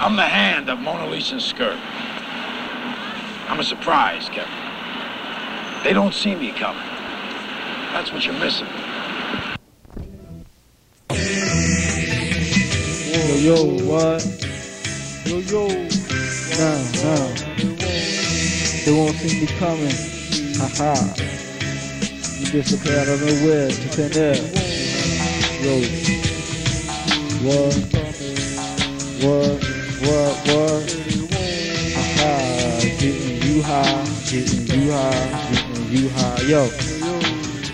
I'm the hand of Mona Lisa's skirt. I'm a surprise, Kevin. They don't see me coming. That's what you're missing. Yo, yo, what? Yo, yo. Nah, nah. They won't see me coming. Haha. You disappear out of nowhere to thin air. Yo. What? What? What? What? Haha. Getting you high. Getting you high. Getting you high. Yo.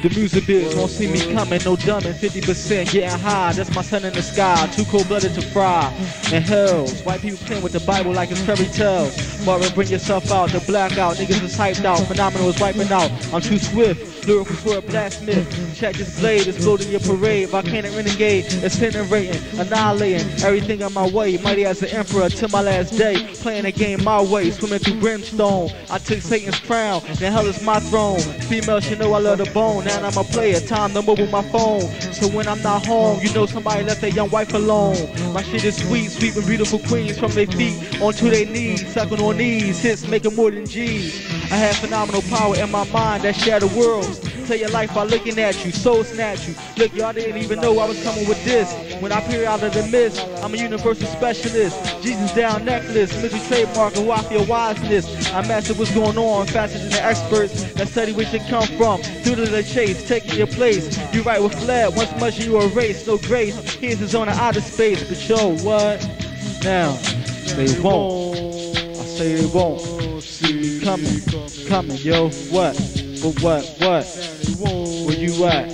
The music biz won't see me coming, no dumbing, 50% getting high. That's my sun in the sky, too cold blooded to fry. And hells, white people playing with the Bible like it's fairy tales. Marvin, bring yourself out, the blackout, niggas is hyped out, phenomenal is wiping out. I'm too swift, lyrical a blastsmith. Check this blade, it's floating your parade. Volcanic renegade, incinerating, annihilating everything on my way. Mighty as an emperor till my last day, playing the game my way, swimming through brimstone. I took Satan's crown, now hell is my throne. Female should know I love the bone. I'm a player, time to move with my phone. So when I'm not home, you know somebody left their young wife alone. My shit is sweet, sweet with beautiful queens from their feet onto their knees, sucking on knees, hits making more than G's. I have phenomenal power in my mind that shatter worlds. Tell your life by looking at you, soul snatch you. Look, y'all didn't even know I was coming with this. When I peer out of the mist, I'm a universal specialist. Jesus down necklace, mystery trademark, I feel wiseness. I master what's going on faster than the experts that study where should come from. Due to the chase, taking your place. You right with flat, once much you erase, no grace. Here's the zone of outer space, but yo, what? Now, they won't. I say they won't. See me coming, coming, yo, what? But what, what? Where you at?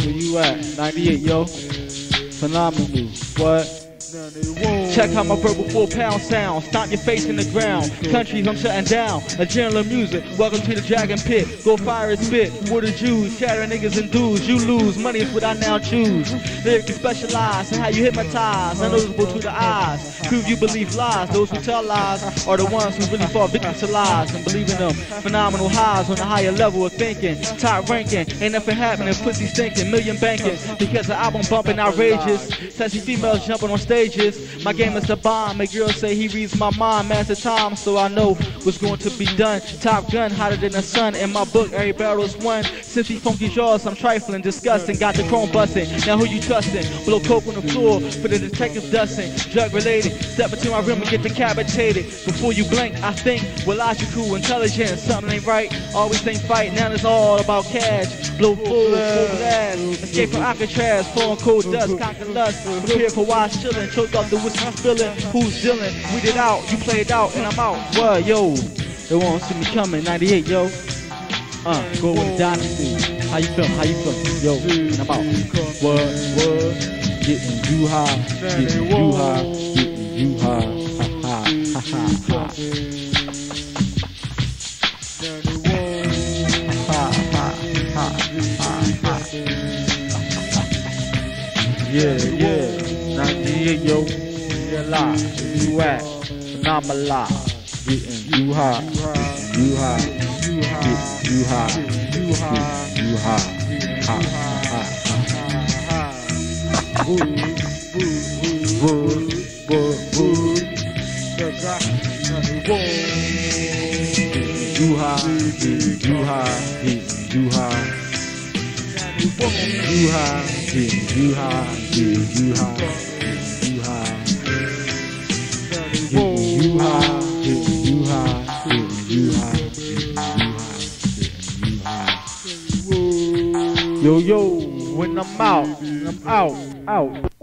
Where you at? 98, yo. Phenomenal. What? Check how my verbal four pound sound. Stomp your face in the ground. Countries I'm shutting down. A general music. Welcome to the dragon pit. Go fire and spit. What the Jews. Shatter niggas and dudes. You lose. Money is what I now choose. Lyrically specialized in how you hypnotize. Unnoticeable to the eyes. Prove you believe lies. Those who tell lies are the ones who really fall victim to lies and believe in them. Phenomenal highs on a higher level of thinking. Top ranking. Ain't nothing happening. Pussy stinking. Million banking. Because the album bumping outrageous. Sexy females jumping on stages. My game is the bomb. Make girls say he reads my mind. Master time, so I know what's going to be done. Top gun, hotter than the sun. In my book, every barrel's one. Since he funky jaws, I'm trifling, disgusting. Got the chrome busting. Now who you trusting? Blow coke on the floor for the detectives dusting. Drug related. Step into my room and get decapitated. Before you blink, I think with logical intelligence. Something ain't right. Always think fight. Now it's all about cash. Blow full, full blast. Escape from Alcatraz. Falling cold dust. Conquer lust. Prepare for wise chillin'. Choked up the whiskey spilling. Who's dealing? Weed it out. You play it out and I'm out. What, yo? They won't see me coming. 98, yo. Uh, go with the dynasty. How you feel? How you feel? Yo, and I'm out. What, what? Getting you high. Getting you high. Getting you high. Ha ha ha ha ha. Ha. Yeah, yeah. 98, yo. Yeah. Where you at? Phenomenal. Getting you high. You high. Getting you high. Getting you high. Getting you high, you high. You high, getting you high, you high, you high. You high, getting you high, getting you high. Yo, yo, when I'm out, I'm out, out.